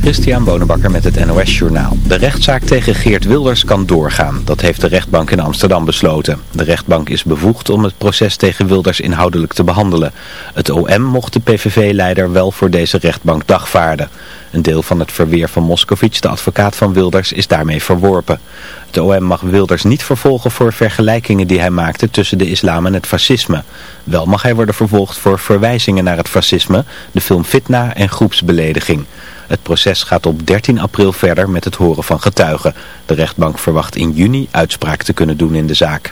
Christian Bonenbakker met het NOS Journaal. De rechtszaak tegen Geert Wilders kan doorgaan. Dat heeft de rechtbank in Amsterdam besloten. De rechtbank is bevoegd om het proces tegen Wilders inhoudelijk te behandelen. Het OM mocht de PVV-leider wel voor deze rechtbank dagvaarden. Een deel van het verweer van Moscovic, de advocaat van Wilders, is daarmee verworpen. Het OM mag Wilders niet vervolgen voor vergelijkingen die hij maakte tussen de islam en het fascisme. Wel mag hij worden vervolgd voor verwijzingen naar het fascisme, de film Fitna en groepsbelediging. Het proces gaat op 13 april verder met het horen van getuigen. De rechtbank verwacht in juni uitspraak te kunnen doen in de zaak.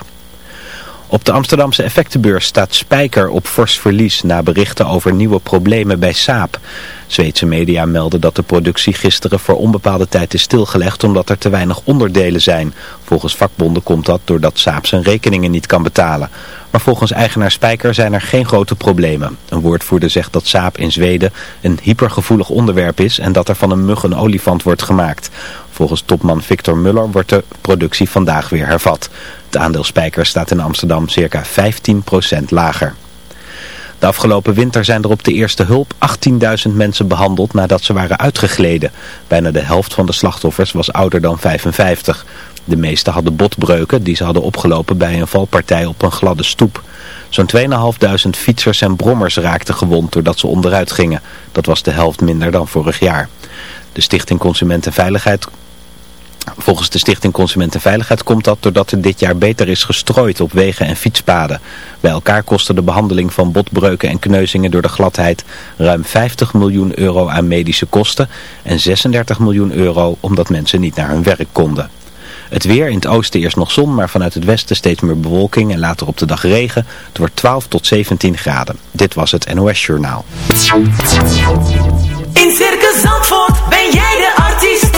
Op de Amsterdamse effectenbeurs staat Spijker op fors verlies na berichten over nieuwe problemen bij Saab. Zweedse media melden dat de productie gisteren voor onbepaalde tijd is stilgelegd omdat er te weinig onderdelen zijn. Volgens vakbonden komt dat doordat Saab zijn rekeningen niet kan betalen. Maar volgens eigenaar Spijker zijn er geen grote problemen. Een woordvoerder zegt dat Saab in Zweden een hypergevoelig onderwerp is en dat er van een mug een olifant wordt gemaakt. Volgens topman Victor Muller wordt de productie vandaag weer hervat. Het aandeel Spijker staat in Amsterdam circa 15% lager. De afgelopen winter zijn er op de eerste hulp 18.000 mensen behandeld nadat ze waren uitgegleden. Bijna de helft van de slachtoffers was ouder dan 55. De meeste hadden botbreuken die ze hadden opgelopen bij een valpartij op een gladde stoep. Zo'n 2.500 fietsers en brommers raakten gewond doordat ze onderuit gingen. Dat was de helft minder dan vorig jaar. De Stichting Consumentenveiligheid Volgens de Stichting Consumentenveiligheid komt dat doordat er dit jaar beter is gestrooid op wegen en fietspaden. Bij elkaar kostte de behandeling van botbreuken en kneuzingen door de gladheid ruim 50 miljoen euro aan medische kosten en 36 miljoen euro omdat mensen niet naar hun werk konden. Het weer in het oosten eerst nog zon, maar vanuit het westen steeds meer bewolking en later op de dag regen. Het wordt 12 tot 17 graden. Dit was het NOS Journaal. In Circus Zandvoort ben jij de artiest.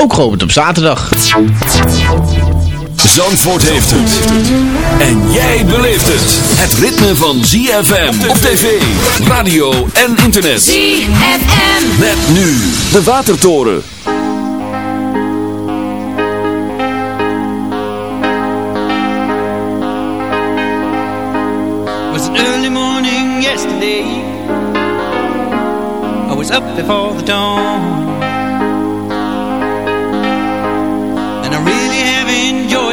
ook geopend op zaterdag. Zandvoort heeft het. En jij beleeft het. Het ritme van ZFM op tv, radio en internet. ZFM. Met nu de Watertoren. Was early morning yesterday I was up before the dawn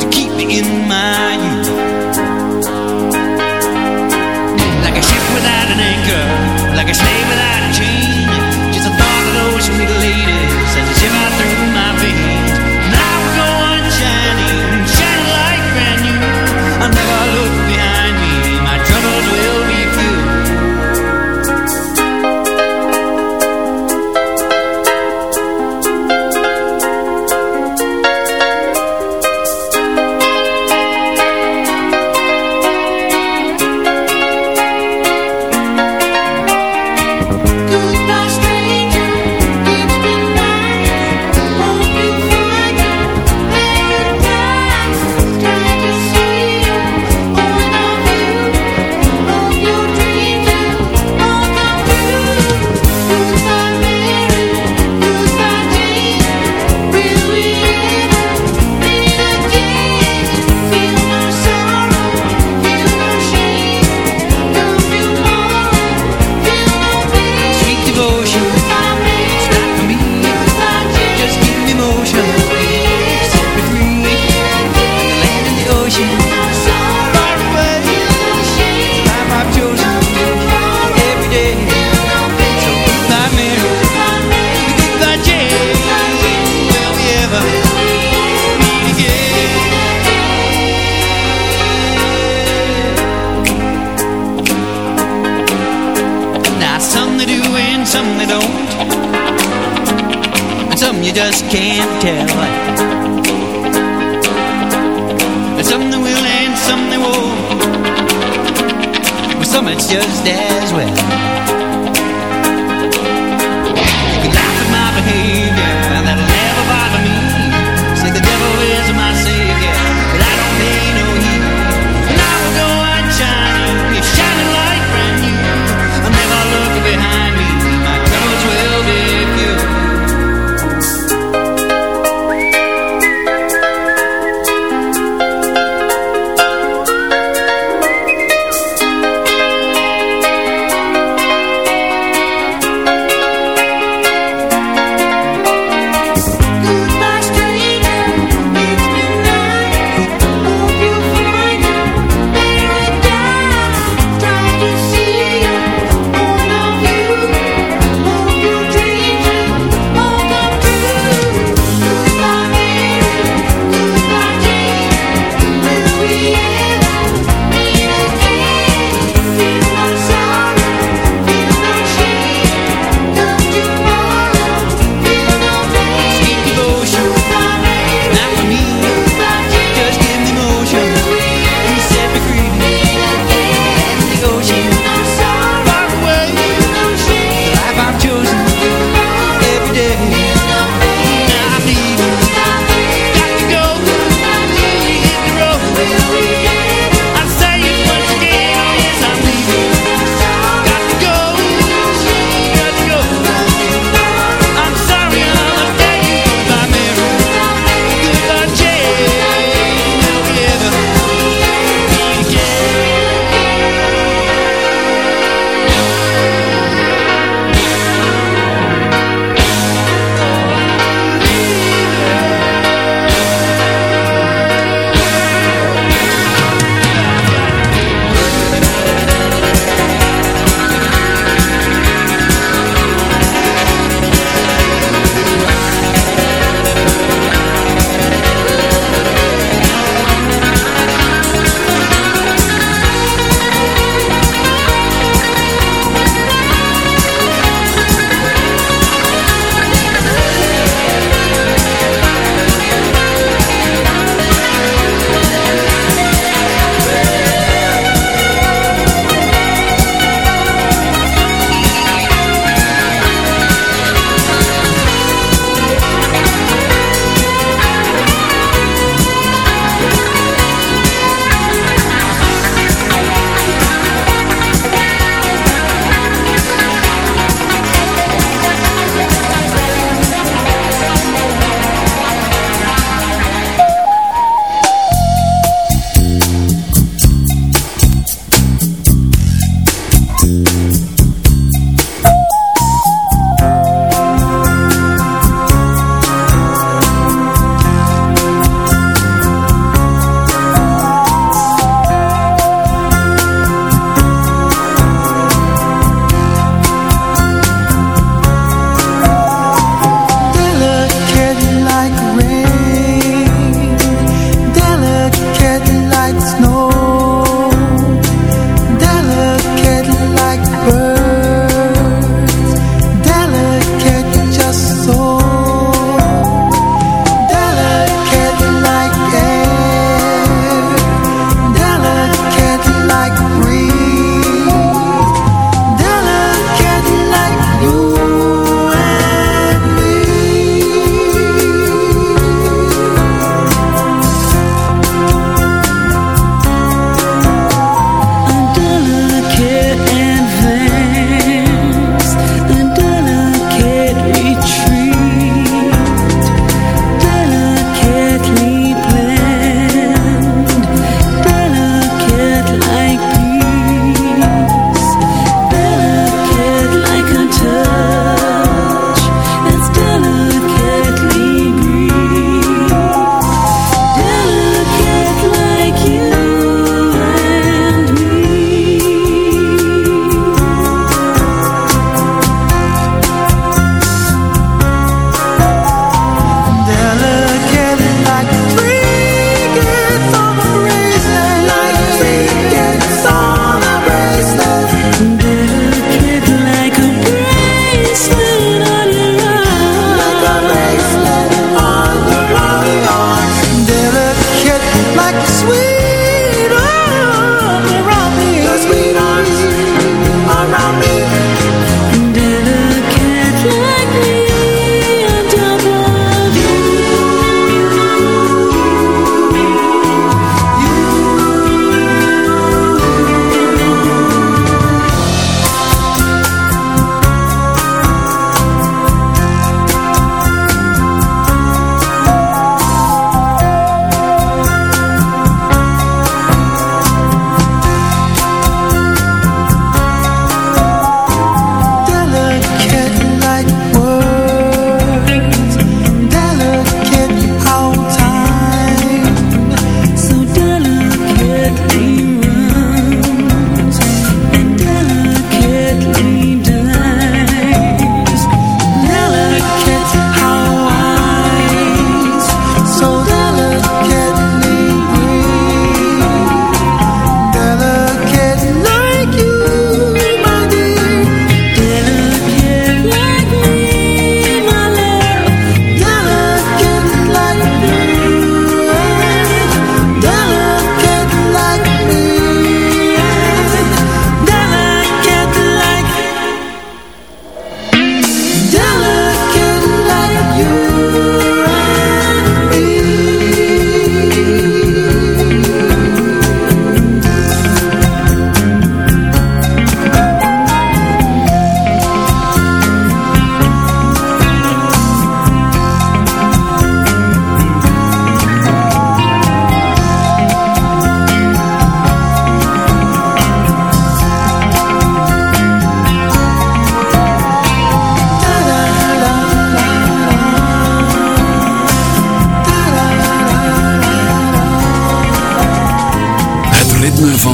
To keep me in my youth. Like a ship without an anchor Like a slave without a chain. Just the thought of those sweet ladies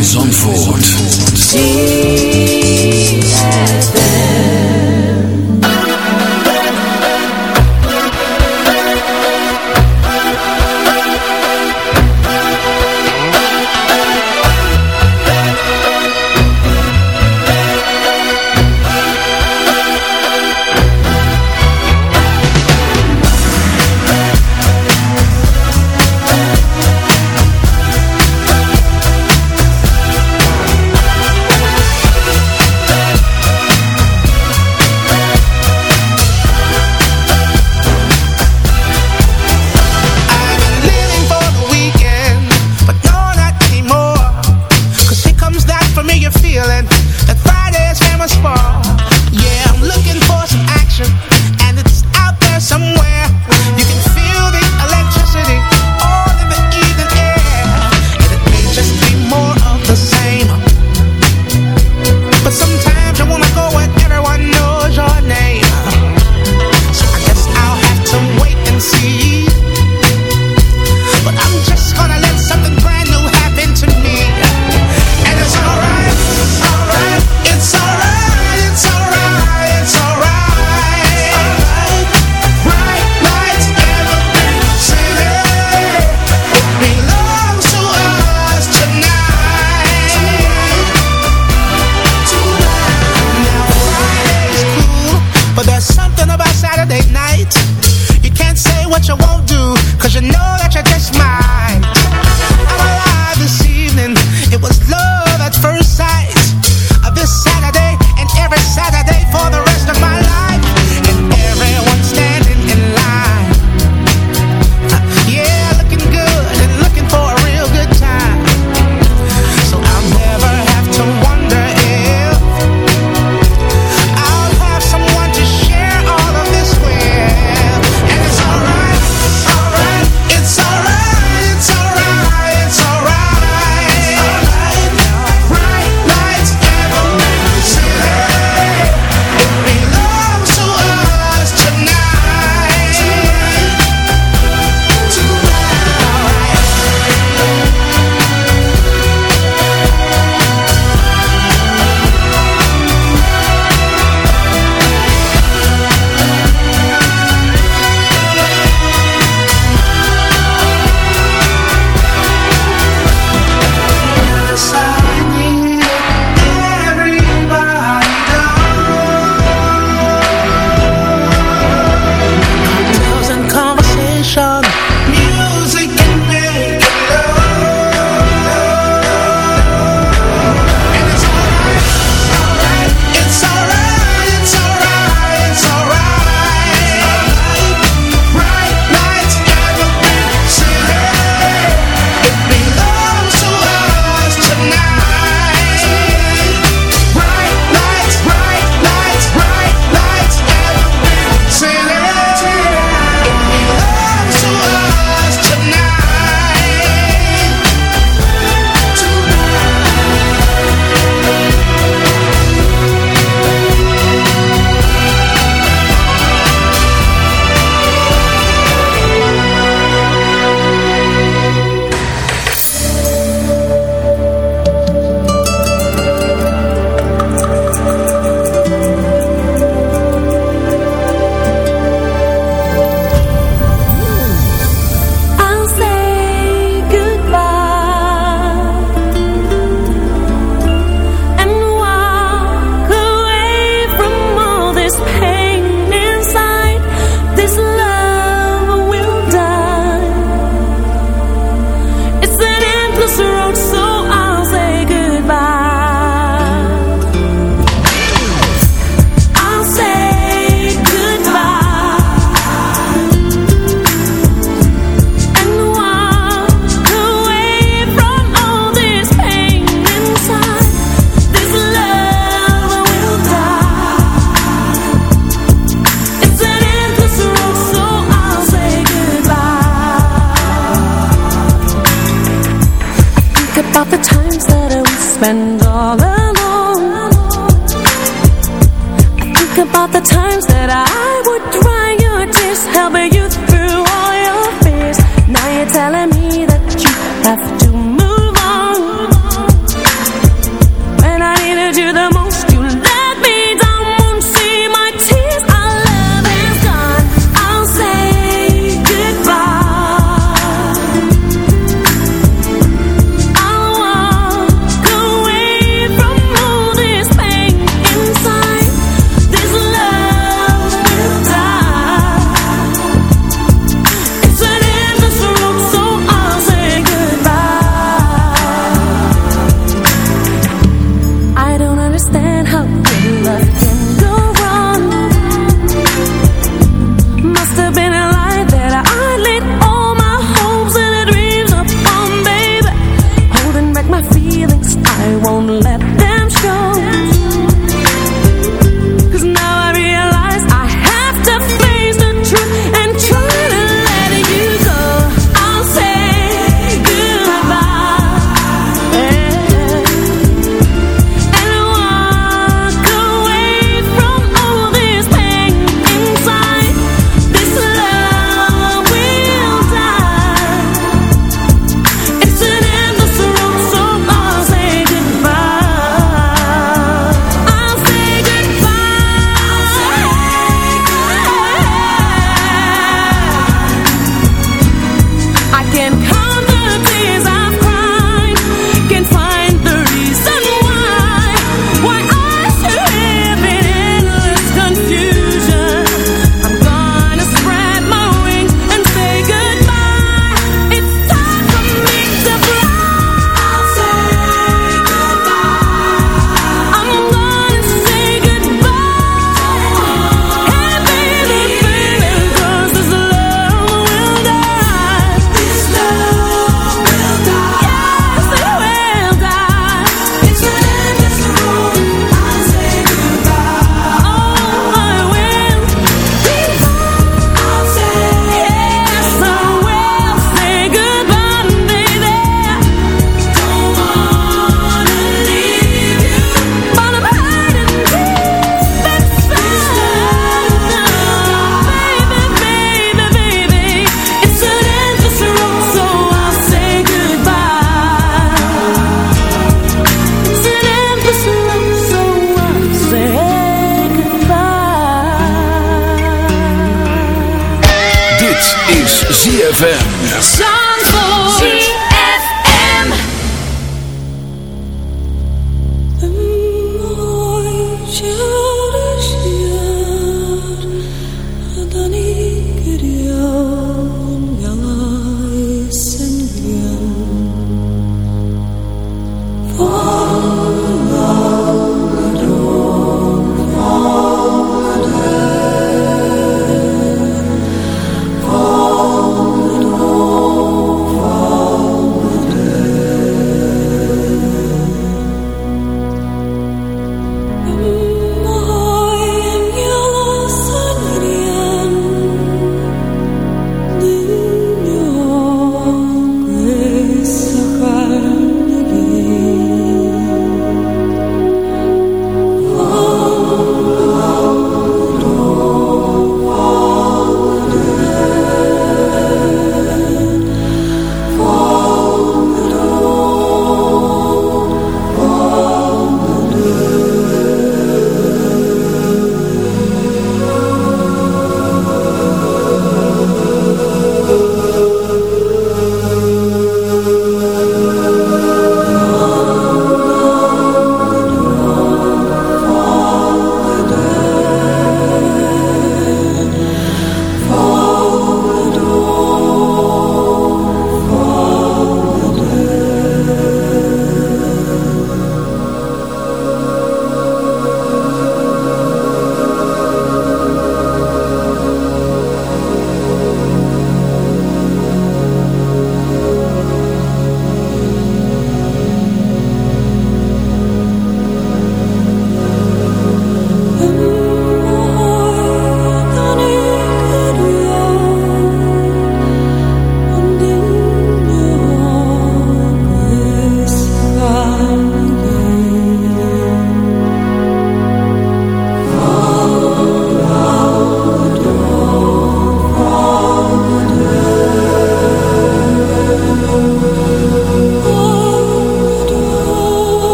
Zandvoort.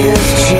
is.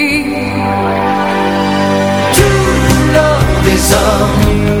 some